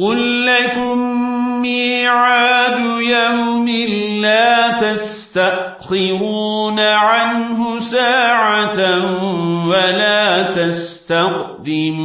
قل لكم ميعاد يوم لا تستأخرون عنه ساعة ولا تستقدمون